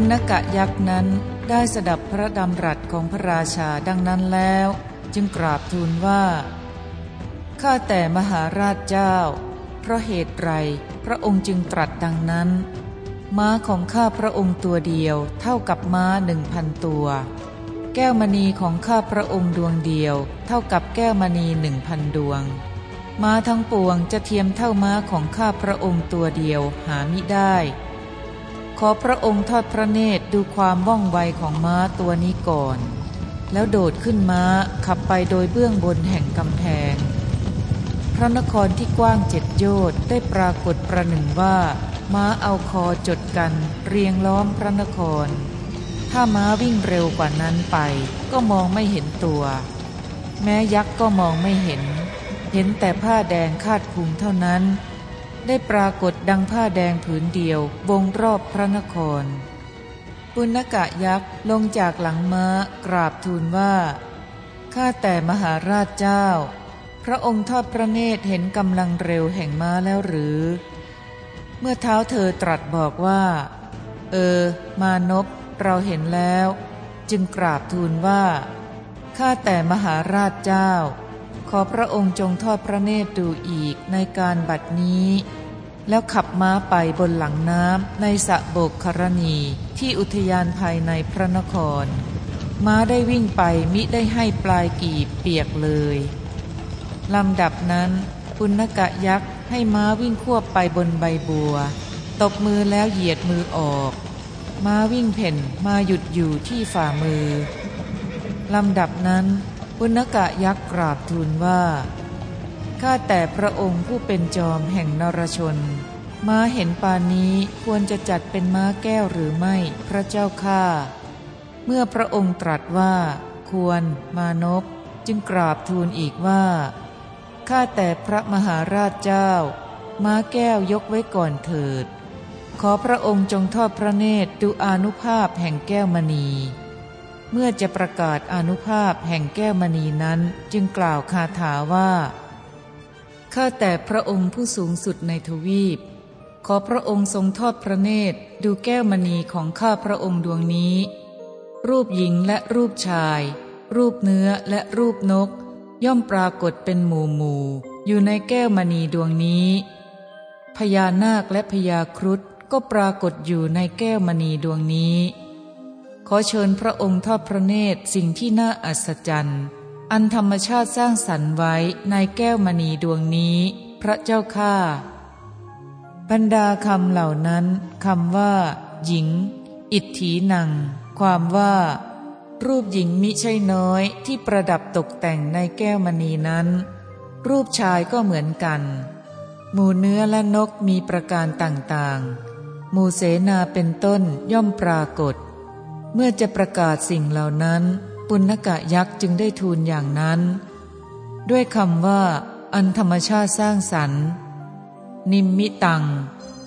ปุณกะยักษ์นั้นได้สดับพระดำรัสของพระราชาดังนั้นแล้ว จึงกราบทูลว่า ข้าแต่มหาราชเจ้า เพราะเหตุไรพระองค์จึงตรัสดังนั้น ม้าของข้าพระองค์ตัวเดียวเท่ากับม้าหนึ่งพันตัว แก้วมณีของข้าพระองค์ดวงเดียว เท่ากับแก้วมณีหนึ่งพันดวง ม้าทั้งปวงจะเทียมเท่าม้าของข้าพระองค์ตัวเดียวหามิได้ ขอพระองค์ทอดพระเนตรดูความว่องไวของม้าตัวนี้ก่อน แล้วโดดขึ้นม้าขับไปโดยเบื้องบนแห่งกำแพง พระนครที่กว้างเจ็ดโยชน์ได้ปรากฏประหนึ่งว่า ม้าเอาคอจดกัน เรียงล้อมพระนคร ถ้าม้าวิ่งเร็วกว่านั้นไป ก็มองไม่เห็นตัว แม้ยักษ์ก็มองไม่เห็น เห็นแต่ผ้าแดงคาดพุงเท่านั้น ได้ปรากฏดังผ้าแดงผืนเดียว วงรอบพระนคร ปุณกะยักษ์ลงจากหลังม้ากราบทูลว่า ข้าแต่มหาราชเจ้า พระองค์ทอดพระเนตรเห็นกำลังเร็วแห่งม้าแล้วหรือ เมื่อเท้าเธอตรัสบอกว่า เออ มานพเราเห็นแล้ว จึงกราบทูลว่า ข้าแต่มหาราชเจ้าขอพระองค์จงทอดพระเนตรดูอีกในการบัดนี้ แล้วขับม้าไปบนหลังน้ำในสะโบกครณีที่อุทยานภายในพระนคร ม้าได้วิ่งไปมิได้ให้ปลายกีบเปียกเลยลำดับนั้นปุณกะยักษ์ให้ม้าวิ่งควบไปบนใบบัว ตบมือแล้วเหยียดมือออก ม้าวิ่งเพ่นมาหยุดอยู่ที่ฝ่ามือลำดับนั้นปุณกะยักษ์กราบทูลว่า ข้าแต่พระองค์ผู้เป็นจอมแห่งนรชน ม้าเห็นปานนี้ควรจะจัดเป็นม้าแก้วหรือไม่พระเจ้าข้าเมื่อพระองค์ตรัสว่า ควร มานพจึงกราบทูลอีกว่าข้าแต่พระมหาราชเจ้า ม้าแก้วยกไว้ก่อนเถิด ขอพระองค์จงทอดพระเนตรดูอนุภาพแห่งแก้วมณี เมื่อจะประกาศอนุภาพแห่งแก้วมณีนั้นจึงกล่าวคาถาว่า ข้าแต่พระองค์ผู้สูงสุดในทวีป ขอพระองค์ทรงทอดพระเนตรดูแก้วมณีของข้าพระองค์ดวงนี้ รูปหญิงและรูปชาย รูปเนื้อและรูปนก ย่อมปรากฏเป็นหมู่หมู่อยู่ในแก้วมณีดวงนี้ พญานาคและพญาครุฑก็ปรากฏอยู่ในแก้วมณีดวงนี้ ขอเชิญพระองค์ทอดพระเนตรสิ่งที่น่าอัศจรรย์ อันธรรมชาติสร้างสรรค์ไว้ในแก้วมณีดวงนี้ พระเจ้าข้าบรรดาคำเหล่านั้นคำว่า หญิง อิทธีนัง ความว่า รูปหญิงมิใช่น้อยที่ประดับตกแต่งในแก้วมณีนั้น รูปชายก็เหมือนกัน หมูเนื้อและนกมีประการต่างๆ หมูเสนาเป็นต้นย่อมปรากฏ เมื่อจะประกาศสิ่งเหล่านั้น ปุณกะยักษ์จึงได้ทูลอย่างนั้น ด้วยคำว่า อันธรรมชาติสร้างสรรค์ นิมมิตัง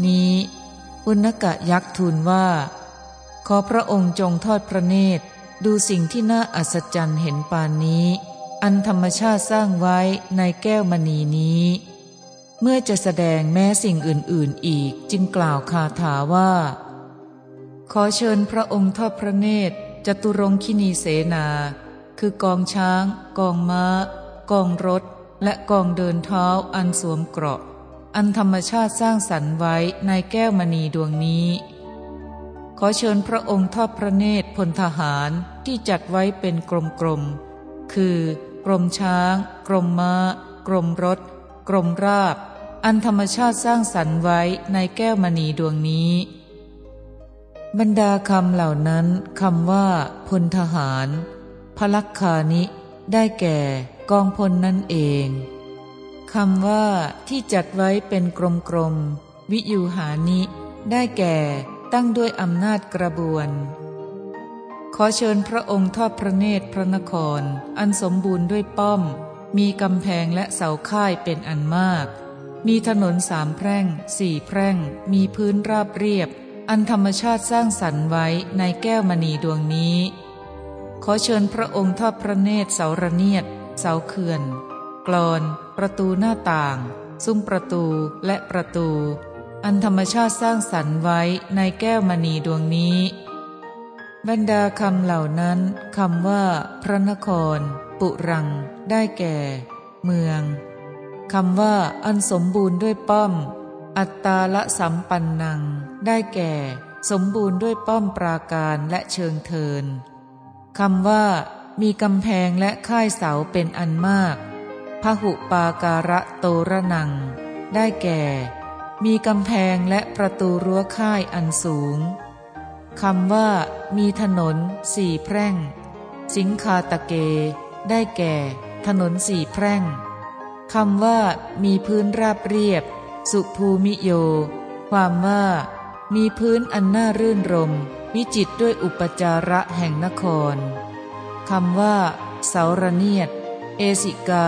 นี้ ปุณกะยักษ์ทูลว่า ขอพระองค์จงทอดพระเนตร ดูสิ่งที่น่าอัศจรรย์เห็นปานนี้ อันธรรมชาติสร้างไว้ในแก้วมณีนี้ เมื่อจะแสดงแม้สิ่งอื่น ๆ อีกจึงกล่าวคาถาว่า ขอเชิญพระองค์ทอดพระเนตร จตุรงคินีเสนา คือกองช้าง กองม้า กองรถ และกองเดินเท้าอันสวมเกราะ อันธรรมชาติสร้างสรรค์ไว้ในแก้วมณีดวงนี้ ขอเชิญพระองค์ทอดพระเนตรพลทหารที่จัดไว้เป็นกรมๆ คือกรมช้าง กรมม้า กรมรถ กรมราบ อันธรรมชาติสร้างสรรค์ไว้ในแก้วมณีดวงนี้ บรรดาคำเหล่านั้นคำว่าพลทหาร พลักคานิ ได้แก่กองพลนั่นเองคำว่าที่จัดไว้เป็นกลมๆวิยูหานิ ได้แก่ตั้งด้วยอำนาจกระบวน ขอเชิญพระองค์ทอดพระเนตรพระนคร อันสมบูรณ์ด้วยป้อม มีกำแพงและเสาค่ายเป็นอันมาก มีถนนสามแพร่งสี่แพร่ง มีพื้นราบเรียบ อันธรรมชาติสร้างสรรค์ไว้ในแก้วมณีดวงนี้ ขอเชิญพระองค์ทอดพระเนตรเสาระเนียด เสาเขื่อน กรอน ประตูหน้าต่าง ซุ้มประตูและประตู อันธรรมชาติสร้างสรรค์ไว้ในแก้วมณีดวงนี้ บรรดาคำเหล่านั้นคำว่า พระนคร ปุรัง ได้แก่ เมืองคำว่าอันสมบูรณ์ด้วยป้อม อัตตาละสัมปันนัง ได้แก่ สมบูรณ์ด้วยป้อมปราการและเชิงเทินคำว่า มีกำแพงและค่ายเสาเป็นอันมากพหุปาการะโตระนัง ได้แก่ มีกำแพงและประตูรั้วค่ายอันสูงคำว่า มีถนน สี่แพร่ง สิงคาตะเก ได้แก่ ถนนสี่แพร่งคำว่า มีพื้นราบเรียบ สุภูมิโย ความว่า มีพื้นอันน่ารื่นรม วิจิตด้วยอุปจาระแห่งนครคำว่า เสาระเนียด เอสิกา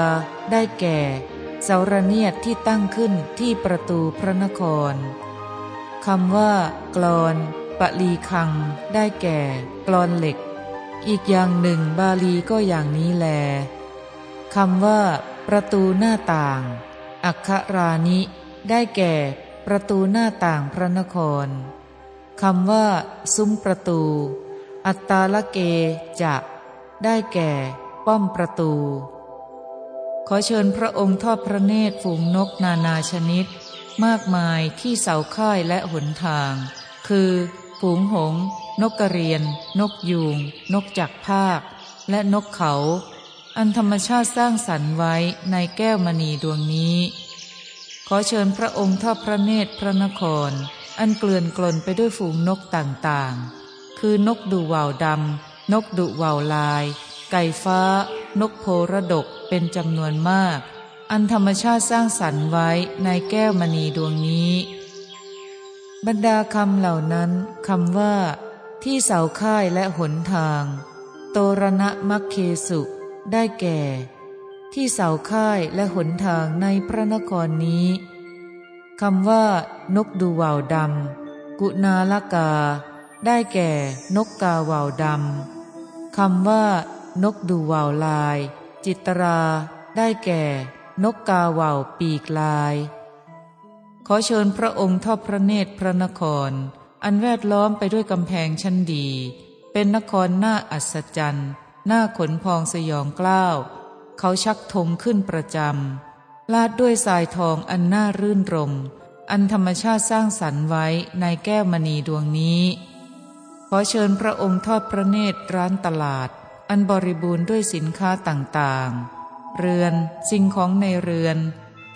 ได้แก่ เสาระเนียดที่ตั้งขึ้นที่ประตูพระนครคำว่ากรอนปลีคัง ได้แก่กรอนเหล็ก อีกอย่างหนึ่งบาลีก็อย่างนี้แลคำว่า ประตูหน้าต่าง อัครานิ ได้แก่ประตูหน้าต่างพระนครคำว่า ซุ้มประตู อัตตาละเกจะ ได้แก่ ป้อมประตู ขอเชิญพระองค์ทอดพระเนตรฝูงนกนานาชนิด มากมายที่เสาค่ายและหนทาง คือฝูงหง นกกระเรียน นกยูง นกจักภาค และนกเขา อันธรรมชาติสร้างสรรค์ไว้ในแก้วมณีดวงนี้ ขอเชิญพระองค์ทอดพระเนตรพระนคร อันเกลื่อนกลนไปด้วยฝูงนกต่างๆ คือนกดูว่าวดำ นกดุว่าวลาย ไก่ฟ้า นกโพระดกเป็นจำนวนมาก อันธรรมชาติสร้างสรรค์ไว้ในแก้วมณีดวงนี้ บรรดาคำเหล่านั้นคำว่า ที่เสาค่ายและหนทาง โตรณะมักเคสุ ได้แก่ ที่เสาค่ายและหนทางในพระนครนี้คำว่า นกดูว่าวดำกุณาลกา ได้แก่นกกาว่าวดำคำว่า นกดูว่าวลาย จิตรา ได้แก่ นกกาว่าวปีกลาย ขอเชิญพระองค์ทอดพระเนตรพระนคร อันแวดล้อมไปด้วยกำแพงชั้นดี เป็นนครหน้าอัศจรรย์หน้าขนพองสยองกล้าว เขาชักธงขึ้นประจำลาดด้วยสายทองอันน่ารื่นรม อันธรรมชาติสร้างสรรค์ไว้ในแก้วมณีดวงนี้ ขอเชิญพระองค์ทอดพระเนตรร้านตลาด อันบริบูรณ์ด้วยสินค้าต่างๆ เรือนสิ่งของในเรือน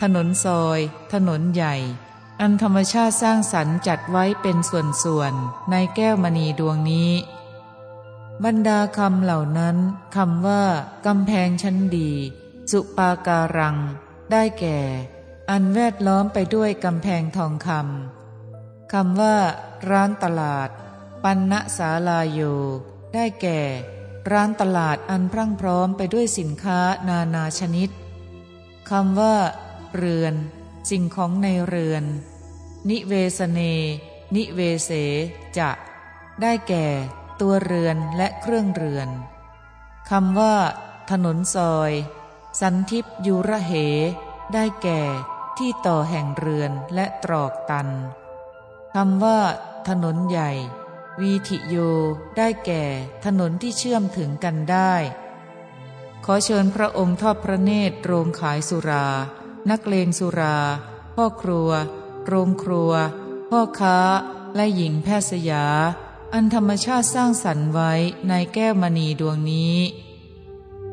ถนนซอย ถนนใหญ่ อันธรรมชาติสร้างสรรค์จัดไว้เป็นส่วนๆในแก้วมณีดวงนี้ บรรดาคำเหล่านั้นคำว่ากำแพงชั้นดี สุปาการัง ได้แก่ อันแวดล้อมไปด้วยกำแพงทองคำคำว่า ร้านตลาด ปันณสาลาโยได้แก่ ร้านตลาดอันพรั่งพร้อมไปด้วยสินค้านานาชนิดคำว่า เรือน สิ่งของในเรือน นิเวสเน นิเวเสจะ ได้แก่ ตัวเรือนและเครื่องเรือนคำว่า ถนนซอย สันทิปยุระเห ได้แก่ที่ต่อแห่งเรือนและตรอกตันคำว่า ถนนใหญ่ วีทิโย ได้แก่ถนนที่เชื่อมถึงกันได้ ขอเชิญพระองค์ทอดพระเนตรโรงขายสุรา นักเลงสุรา พ่อครัว โรงครัว พ่อค้า และหญิงแพทย์สยา อันธรรมชาติสร้างสรรค์ไว้ในแก้วมณีดวงนี้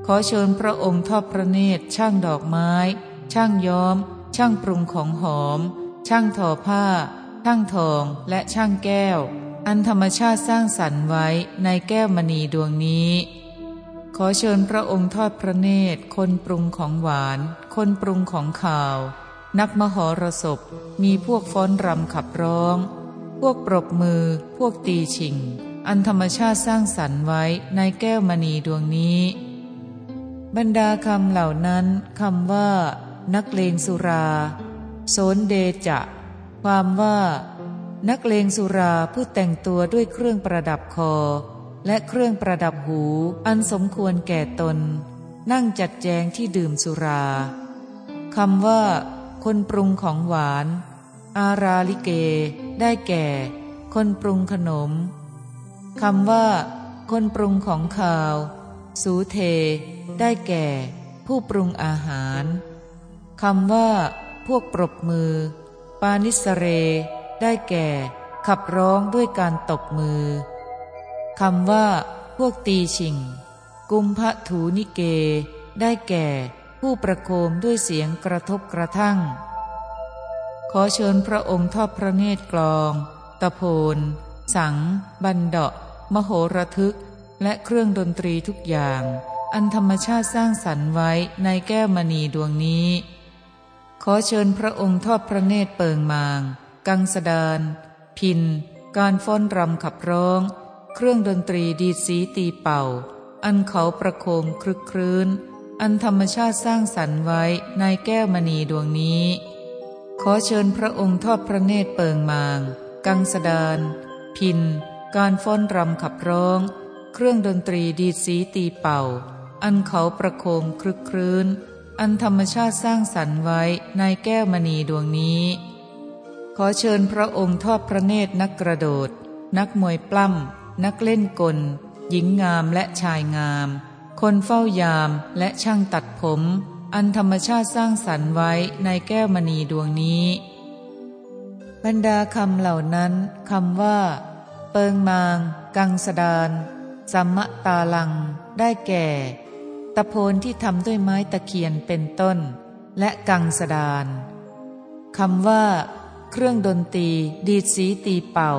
ขอเชิญพระองค์ทอดพระเนตรช่างดอกไม้ ช่างย้อม ช่างปรุงของหอม ช่างทอผ้า ช่างทองและช่างแก้ว อันธรรมชาติสร้างสรรค์ไว้ในแก้วมณีดวงนี้ ขอเชิญพระองค์ทอดพระเนตรคนปรุงของหวาน คนปรุงของข่าว นักมหรสพมีพวกฟ้อนรำขับร้อง วกปรบมือ พวกตีชิง อันธรรมชาติสร้างสรรค์ไว้ในแก้วมณีดวงนี้ บรรดาคำเหล่านั้นคำว่า นักเลงสุราโซนเดจะ ความว่า นักเลงสุราผู้แต่งตัวด้วยเครื่องประดับคอ และเครื่องประดับหูอันสมควรแก่ตน นั่งจัดแจงที่ดื่มสุราคำว่า คนปรุงของหวาน อาราลิเก ได้แก่ คนปรุงขนมคำว่า คนปรุงของข่าว สูเท ได้แก่ ผู้ปรุงอาหารคำว่า พวกปรบมือ ปานิสเร ได้แก่ ขับร้องด้วยการตบมือคำว่า พวกตีชิง กุมพะถูนิเก ได้แก่ ผู้ประโคมด้วยเสียงกระทบกระทั่ง ขอเชิญพระองค์ทอดพระเนตรกลอง ตะโพน สัง บันเดาะ มโหระทึก และเครื่องดนตรีทุกอย่าง อันธรรมชาติสร้างสรรค์ไว้ในแก้วมณีดวงนี้ ขอเชิญพระองค์ทอดพระเนตรเปิงมาง กังสดาน พิน การฟ้อนรำขับร้อง เครื่องดนตรีดีดสีตีเป่า อันเขาประโคมคลึกครื้น อันธรรมชาติสร้างสรรค์ไว้ในแก้วมณีดวงนี้ ขอเชิญพระองค์ทอดพระเนตรเปิงมาง กังสดาน พิน การฟ้อนรำขับร้อง เครื่องดนตรีดีดสีตีเป่า อันเขาประโคมคลึกครื้น อันธรรมชาติสร้างสรรค์ไว้ในแก้วมณีดวงนี้ ขอเชิญพระองค์ทอดพระเนตรนักกระโดด นักมวยปล้ำนักเล่นกล หญิงงามและชายงาม คนเฝ้ายามและช่างตัดผม อันธรรมชาติสร้างสรรค์ไว้ในแก้วมณีดวงนี้ บรรดาคำเหล่านั้นคำว่า เปิงมาง กังสดานสัมมตาลัง ได้แก่ ตะโพนที่ทำด้วยไม้ตะเคียนเป็นต้น และกังสดานคำว่า เครื่องดนตรีดีดสีตีเป่า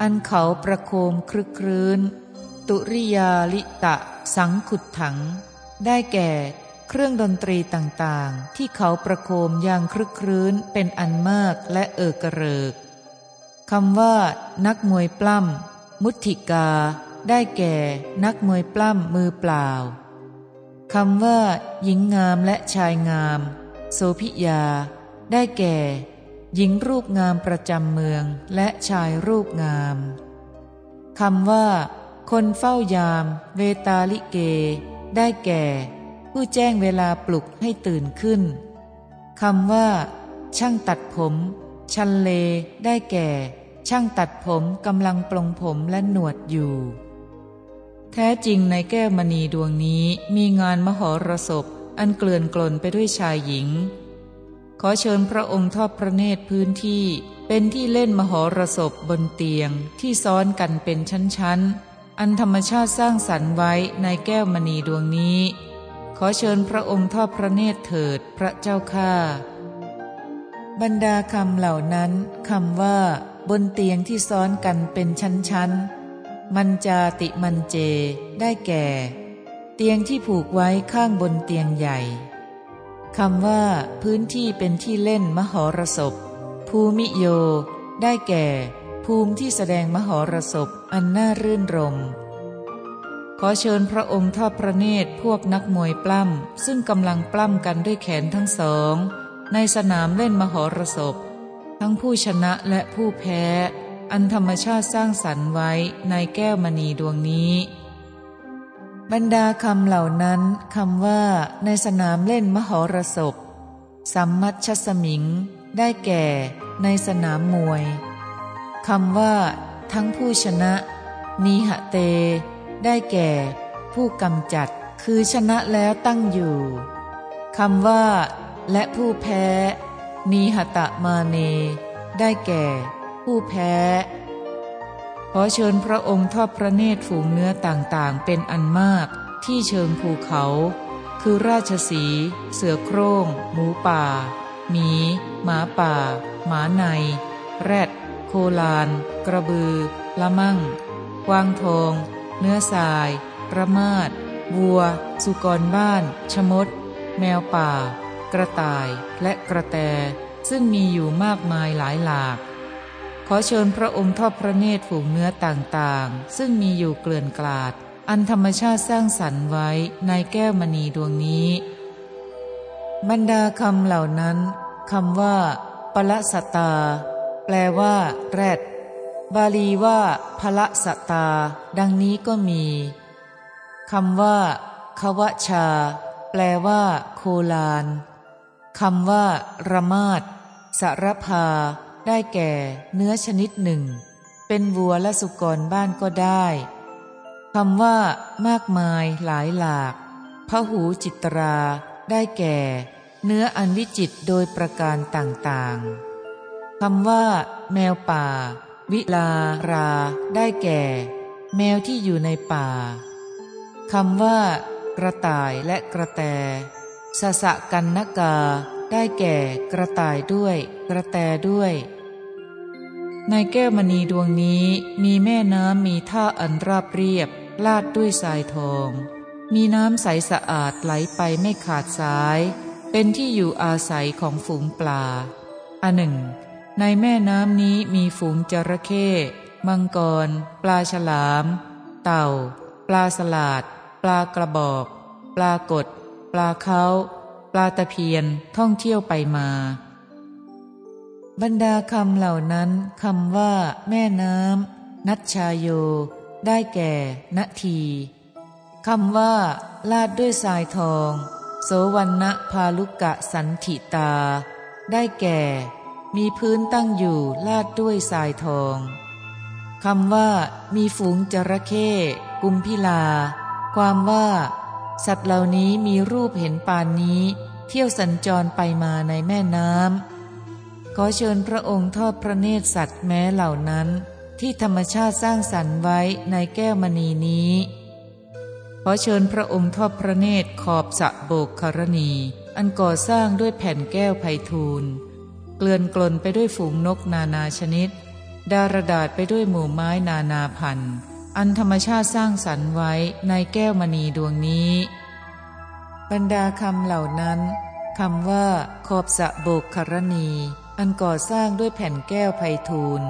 อันเขาประโคมครึกครื้น ตุริยาลิตะ สังขุดถัง ได้แก่ เครื่องดนตรีต่างๆ ที่เขาประโคมอย่างครึกครื้นเป็นอันมากและเอิกระเริกคำว่า นักมวยปล้ำมุติกา ได้แก่ นักมวยปล้ำมือเปล่าคำว่า หญิงงามและชายงาม โสพิยา ได้แก่ หญิงรูปงามประจำเมืองและชายรูปงามคำว่า คนเฝ้ายาม เวตาลิเก ได้แก่ ผู้แจ้งเวลาปลุกให้ตื่นขึ้นคำว่า ช่างตัดผม ชันเลได้แก่ ช่างตัดผมกำลังปลงผมและหนวดอยู่ แท้จริงในแก้วมณีดวงนี้มีงานมหรสพ อันเกลื่อนกลนไปด้วยชายหญิง ขอเชิญพระองค์ทอดพระเนตรพื้นที่เป็นที่เล่นมหรสพบนเตียงที่ซ้อนกันเป็นชั้นๆ อันธรรมชาติสร้างสรรค์ไว้ในแก้วมณีดวงนี้ ขอเชิญพระองค์ทอดพระเนตรเถิดพระเจ้าข้าบรรดาคำเหล่านั้นคำว่า บนเตียงที่ซ้อนกันเป็นชั้นๆ มันจาติมันเจ ได้แก่ เตียงที่ผูกไว้ข้างบนเตียงใหญ่คำว่า พื้นที่เป็นที่เล่นมหรสพ ภูมิโย ได้แก่ ภูมิที่แสดงมหรสพอันน่ารื่นรม ขอเชิญพระองค์ทอดพระเนตรพวกนักมวยปล้ำ ซึ่งกำลังปล้ำกันด้วยแขนทั้งสอง ในสนามเล่นมหรสพ ทั้งผู้ชนะและผู้แพ้ อันธรรมชาติสร้างสรรค์ไว้ในแก้วมณีดวงนี้ บรรดาคำเหล่านั้นคำว่า ในสนามเล่นมหรสพสัมมัชสมิง ได้แก่ ในสนามมวยคำว่า ทั้งผู้ชนะนีหะเต ได้แก่ ผู้กำจัดคือชนะแล้วตั้งอยู่คำว่า และผู้แพ้ นีหตะมาเน ได้แก่ ผู้แพ้ ขอเชิญพระองค์ทอดพระเนตรฝูงเนื้อต่างๆ เป็นอันมากที่เชิงภูเขา คือราชสี เสือโครง่ง หมูป่า หมี หมาป่า หมาใน แรด โคลาน กระบือ ละมั่งกวางทอง เนื้อสาย ระมาดวัว สุกรบ้าน ชมด แมวป่า กระต่าย และกระแต ซึ่งมีอยู่มากมายหลายหลาก ขอเชิญพระองค์ทอดพระเนตรฝูงเนื้อต่างๆ ซึ่งมีอยู่เกลื่อนกลาด อันธรรมชาติสร้างสรรค์ไว้ในแก้วมณีดวงนี้ บรรดาคำเหล่านั้นคำว่าปละสตา แปลว่า แรด บาลีว่าพละสตา ดังนี้ก็มีคำว่าคาวชา แปลว่า โคลานคำว่า ระมาดสารพา ได้แก่ เนื้อชนิดหนึ่ง เป็นวัวและสุกรบ้านก็ได้คำว่า มากมายหลายหลากพะหูจิตรา ได้แก่ เนื้ออันวิจิตโดยประการต่างๆคำว่า แมวป่า วิลารา ได้แก่ แมวที่อยู่ในป่าคำว่า กระต่ายและกระแตสสะกันนกา ได้แก่กระต่ายด้วย กระแตด้วย ในแก้วมณีดวงนี้มีแม่น้ำมีท่าอันราบเรียบ ลาดด้วยทรายทอง มีน้ำใสสะอาดไหลไปไม่ขาดสาย เป็นที่อยู่อาศัยของฝูงปลาอันหนึ่ง ในแม่น้ำนี้มีฝูงจระเข้ มังกร ปลาฉลาม เต่า ปลาสลาด ปลากระบอก ปลากด ปลาเขาปลาตะเพียนท่องเที่ยวไปมา บรรดาคำเหล่านั้นคำว่า แม่น้ำนัชชาโย ได้แก่นาทีคำว่า ลาดด้วยทรายทอง โสวันณพาลุกะสันถิตา ได้แก่ มีพื้นตั้งอยู่ลาดด้วยทรายทองคำว่า มีฝูงจระเข้กุมพิลา ความว่า สัตว์เหล่านี้มีรูปเห็นปานนี้ เที่ยวสัญจรไปมาในแม่น้ำขอเชิญพระองค์ทอดพระเนตรสัตว์แม้เหล่านั้น ที่ธรรมชาติสร้างสรรค์ไว้ในแก้วมณีนี้ขอเชิญพระองค์ทอดพระเนตรขอบสะโบกคารณี อันก่อสร้างด้วยแผ่นแก้วไพทูล เกลื่อนกลนไปด้วยฝูงนกนานาชนิด ดารดาษไปด้วยหมู่ไม้นานาพันธุ์ อันธรรมชาติสร้างสรรค์ไว้ในแก้วมณีดวงนี้ บรรดาคำเหล่านั้นคำว่า ขอบสะโบกครณี อันก่อสร้างด้วยแผ่นแก้วไพทูล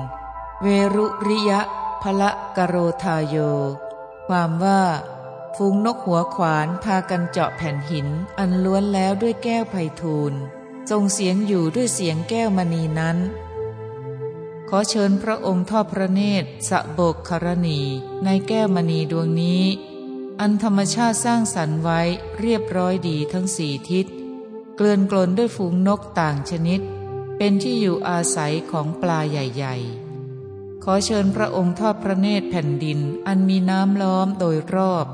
เวรุริยะพละกโรทาโย ความว่าฟูงนกหัวขวานพากันเจาะแผ่นหินอันล้วนแล้วด้วยแก้วไพทูล ทรงเสียงอยู่ด้วยเสียงแก้วมณีนั้น ขอเชิญพระองค์ทอดพระเนตรสะบกครณีในแก้วมณีดวงนี้ อันธรรมชาติสร้างสรรค์ไว้เรียบร้อยดีทั้งสี่ทิศ เกลื่อนกลนด้วยฝูงนกต่างชนิด เป็นที่อยู่อาศัยของปลาใหญ่ๆ ขอเชิญพระองค์ทอดพระเนตรแผ่นดินอันมีน้ำล้อมโดยรอบ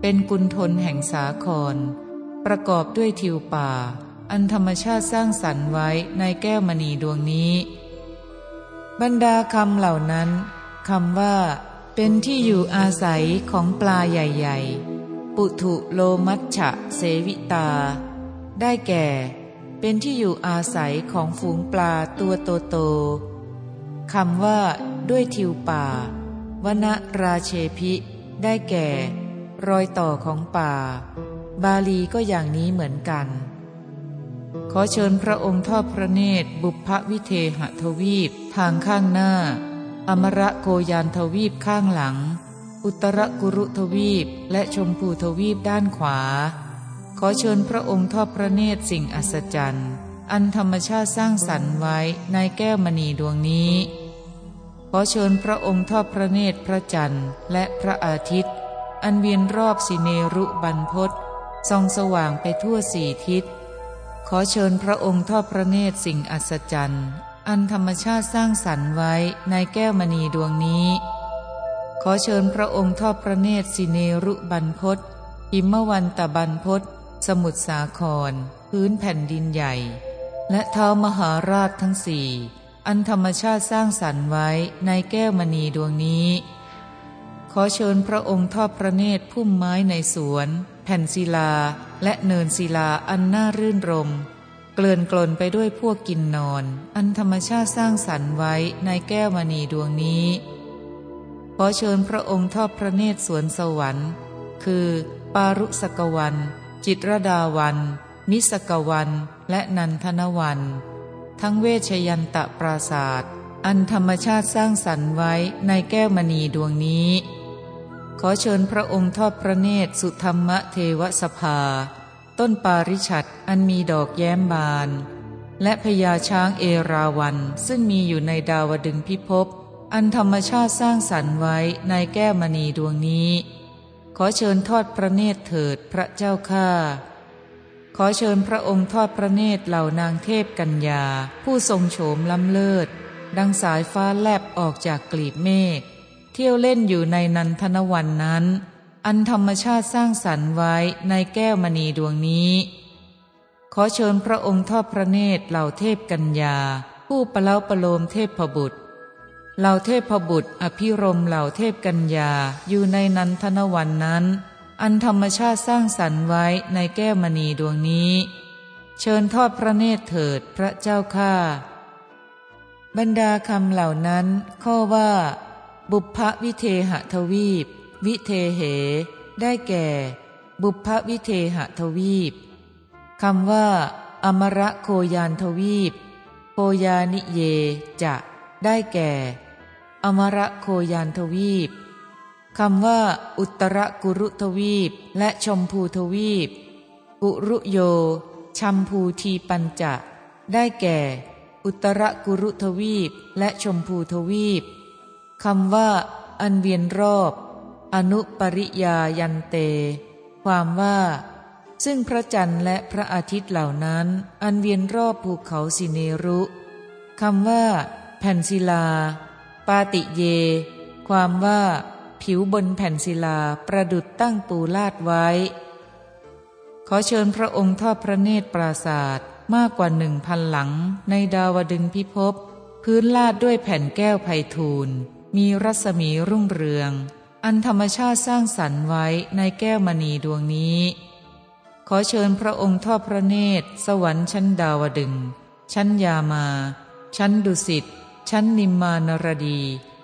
เป็นกุนทนแห่งสาคร ประกอบด้วยทิวป่า อันธรรมชาติสร้างสรรค์ไว้ในแก้วมณีดวงนี้ บรรดาคำเหล่านั้นคำว่า เป็นที่อยู่อาศัยของปลาใหญ่ๆ ปุถุโลมัชฉะเสวิตา ได้แก่ เป็นที่อยู่อาศัยของฝูงปลาตัวโตๆคำว่า ด้วยทิวป่า วนราเชพิ ได้แก่ รอยต่อของป่า บาลีก็อย่างนี้เหมือนกัน ขอเชิญพระองค์ทอดพระเนตร บุพวิเทหทวีปทางข้างหน้า อมระโกยานทวีปข้างหลัง อุตรกุรุทวีปและชมพูทวีปด้านขวา ขอเชิญพระองค์ทอดพระเนตรสิ่งอัศจรรย์ อันธรรมชาติสร้างสรรค์ไว้ในแก้วมณีดวงนี้ ขอเชิญพระองค์ทอดพระเนตรพระจันทร์และพระอาทิตย์ อันเวียนรอบสิเนรุบรรพศส่องสว่างไปทั่วสี่ทิศ ขอเชิญพระองค์ทอดพระเนตรสิ่งอัศจรรย์ อันธรรมชาติสร้างสรรค์ไว้ในแก้วมณีดวงนี้ ขอเชิญพระองค์ทอดพระเนตรสิเนรุบันพศอิมวันตะบันพศสมุทรสาคร พื้นแผ่นดินใหญ่ และเท้ามหาราชทั้งสี่ อันธรรมชาติสร้างสรรค์ไว้ในแก้วมณีดวงนี้ ขอเชิญพระองค์ทอดพระเนตรพุ่มไม้ในสวน แผ่นศิลา และเนินศิลาอันน่ารื่นรม เกลื่อนกลนไปด้วยพวกกินนอน อันธรรมชาติสร้างสรรค์ไว้ในแก้วมณีดวงนี้ ขอเชิญพระองค์ทอดพระเนตรสวนสวรรค์ คือ ปารุสกวัน จิตรดาวันนิสกวัน และนันทนวัน ทั้งเวชยันตะปราศาสตร์อันธรรมชาติสร้างสรรค์ไว้ในแก้วมณีดวงนี้ ขอเชิญพระองค์ทอดพระเนตรสุธรรมเทวสภา ต้นปาริชัดอันมีดอกแย้มบาน และพญาช้างเอราวันซึ่งมีอยู่ในดาวดึงพิภพอันธรรมชาติสร้างสรรค์ไว้ในแก้วมณีดวงนี้ ขอเชิญทอดพระเนตรเถิดพระเจ้าข้าขอเชิญพระองค์ทอดพระเนตรเหล่านางเทพกัญญา ผู้ทรงโฉมล้ำเลิศ ดังสายฟ้าแลบออกจากกลีบเมฆ เที่ยวเล่นอยู่ในนันทนวันนั้น อันธรรมชาติสร้างสรรค์ไว้ในแก้วมณีดวงนี้ ขอเชิญพระองค์ทอดพระเนตรเหล่าเทพกัญญา ผู้ประเล้าประโลมเทพพบุตรเหล่าเทพพบุตรอภิรมเหล่าเทพกัญญาอยู่ในนันทนวันนั้น อันธรรมชาติสร้างสรรค์ไว้ในแก้วมณีดวงนี้ เชิญทอดพระเนตรเถิดพระเจ้าข้าบรรดาคำเหล่านั้นข้อว่า บุพวิเทหทวีป วิเทเห ได้แก่ บุพวิเทหทวีปคำว่า อมระโคยานทวีป โคยานิเยจะ ได้แก่ อมระโคยานทวีปคำว่า อุตรกุรุทวีป และชมพูทวีป กุรุโย ชัมพูทีปัญจะ ได้แก่ อุตรกุรุทวีป และชมพูทวีป คำว่า อันเวียนรอบ อนุปริยายันเต ความว่า ซึ่งพระจันทร์และพระอาทิตย์เหล่านั้น อันเวียนรอบภูเขาสิเนรุคำว่า แผ่นศิลา ปาติเย ความว่า ผิวบนแผ่นศิลาประดุดตั้งปูลาดไว้ ขอเชิญพระองค์ทอดพระเนตรปราศาสตร์มากกว่าหนึ่งพันหลังในดาวดึงพิภพพื้นลาดด้วยแผ่นแก้วไพทูล มีรัศมีรุ่งเรือง อันธรรมชาติสร้างสรรค์ไว้ในแก้วมณีดวงนี้ ขอเชิญพระองค์ทอดพระเนตร สวรรค์ชั้นดาวดึง ชั้นยามา ชั้นดุสิต ชั้นนิมมานรดี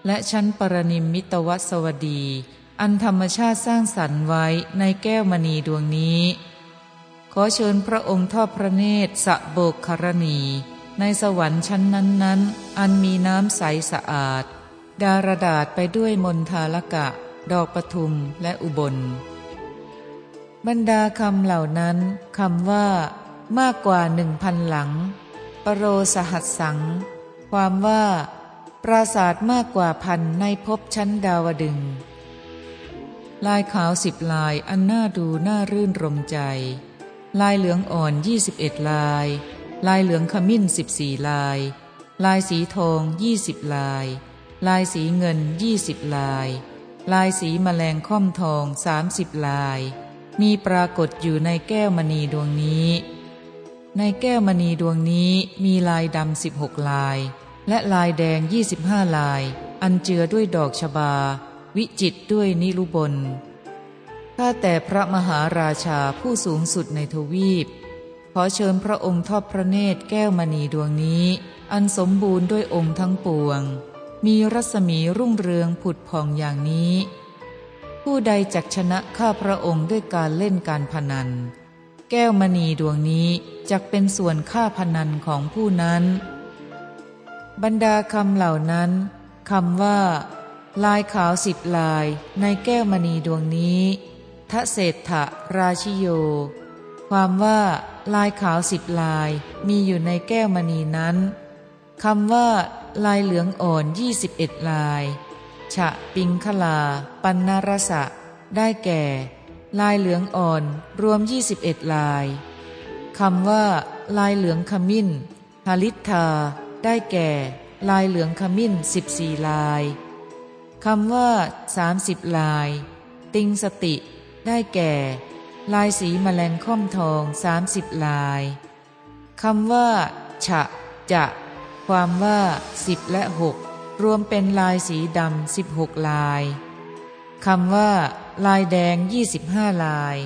และชั้นปรนิมมิตวสวดี อันธรรมชาติสร้างสรรค์ไว้ในแก้วมณีดวงนี้ ขอเชิญพระองค์ทอดพระเนตรสะโบกครณี ในสวรรค์ชั้นนั้นๆ อันมีน้ำใสสะอาด ดารดาษไปด้วยมนทาลกะ ดอกปทุมและอุบล บรรดาคำเหล่านั้นคำว่ามากกว่าหนึ่งพันหลัง ปรโรสหัสสัง ความว่า ปราศาสตร์มากกว่าพันในภพชั้นดาวดึง ลายขาวสิบลายอันน่าดูน่ารื่นรมใจ ลายเหลืองอ่อน21ลาย ลายเหลืองขมิ้น14ลาย ลายสีทอง20ลาย ลายสีเงิน20ลาย ลายสีแมลงค่อมทอง30ลาย มีปรากฏอยู่ในแก้วมณีดวงนี้ ในแก้วมณีดวงนี้มีลายดำ16ลาย และลายแดง25ลาย อันเจือด้วยดอกชบา วิจิตด้วยนิรุบลข้าแต่พระมหาราชาผู้สูงสุดในทวีป ขอเชิญพระองค์ทอดพระเนตรแก้วมณีดวงนี้ อันสมบูรณ์ด้วยองค์ทั้งปวง มีรัศมีรุ่งเรืองผุดผ่องอย่างนี้ ผู้ใดจักชนะข้าพระองค์ด้วยการเล่นการพนัน แก้วมณีดวงนี้จักเป็นส่วนค่าพนันของผู้นั้น บรรดาคำเหล่านั้นคำว่า ลายขาวสิบลายในแก้วมณีดวงนี้ทะเศรษฐราชิโย ความว่าลายขาวสิบลายมีอยู่ในแก้วมณีนั้น คำว่า ลายเหลืองอ่อนยี่สิบเอ็ดลาย ฉะปิงคลา ปันนารสะ ได้แก่ ลายเหลืองอ่อนรวมยี่สิบเอ็ดลายคำว่า ลายเหลืองขมิ้นฮาลิธา ได้แก่ ลายเหลืองขมิ้นสิบสี่ลายคำว่าสามสิบลาย ติงสติ ได้แก่ ลายสีมแมลงค่อมทองสามสิบลายคำว่า ฉะ จะ ความว่าสิบและหกรวมเป็นลายสีดำสิบหกลายคำว่า ลายแดงยี่สิบห้าลาย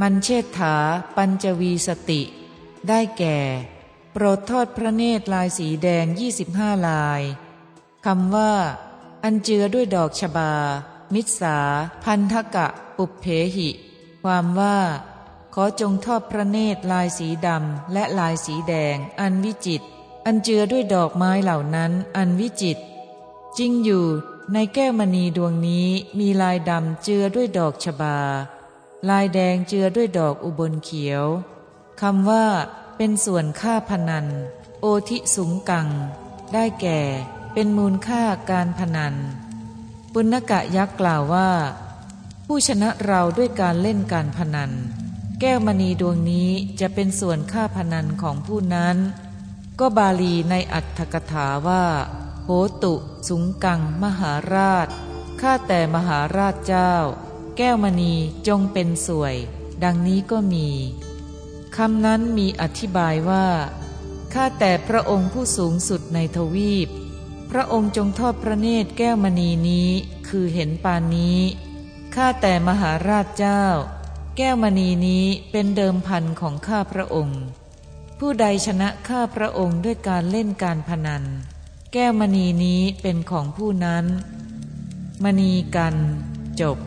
มันเชษฐาปัญจวีสติ ได้แก่ โปรดทอดพระเนตรลายสีแดงยี่สิบห้าลายคำว่า อันเจือด้วยดอกชบา มิสา พันธกะ ปุเพหิ ความว่า ขอจงทอดพระเนตรลายสีดำและลายสีแดงอันวิจิต อันเจือด้วยดอกไม้เหล่านั้นอันวิจิต จริงอยู่ในแก้วมณีดวงนี้มีลายดำเจือด้วยดอกชบา ลายแดงเจือด้วยดอกอุบลเขียวคำว่า เป็นส่วนค่าพนัน โอทิสุงกัง ได้แก่ เป็นมูลค่าการพนัน ปุณกะยักษ์กล่าวว่า ผู้ชนะเราด้วยการเล่นการพนัน แก้วมณีดวงนี้จะเป็นส่วนค่าพนันของผู้นั้น ก็บาลีในอัตถกถาว่าโหตุสุงกังมหาราช ข้าแต่มหาราชเจ้า แก้วมณีจงเป็นสวย ดังนี้ก็มีคำนั้นมีอธิบายว่า ข้าแต่พระองค์ผู้สูงสุดในทวีป พระองค์จงทอดพระเนตรแก้วมณีนี้คือเห็นปานนี้ ข้าแต่มหาราชเจ้า แก้วมณีนี้เป็นเดิมพันของข้าพระองค์ ผู้ใดชนะข้าพระองค์ด้วยการเล่นการพนัน แก้วมณีนี้เป็นของผู้นั้น มณีกัน จบ